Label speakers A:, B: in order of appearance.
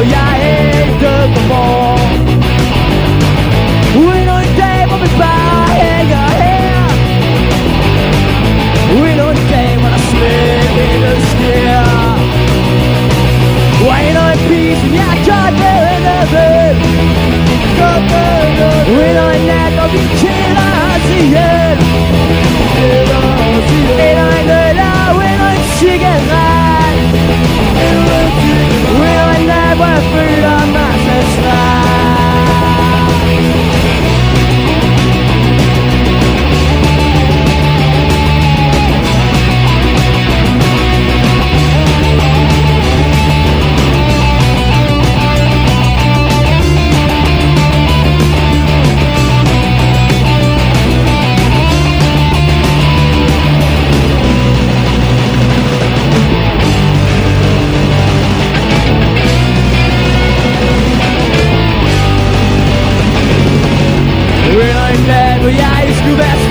A: vad jag är död och We're on dig vad vi bara hänger här We're on dig vad jag slänger den skär Wait We're on that where new best.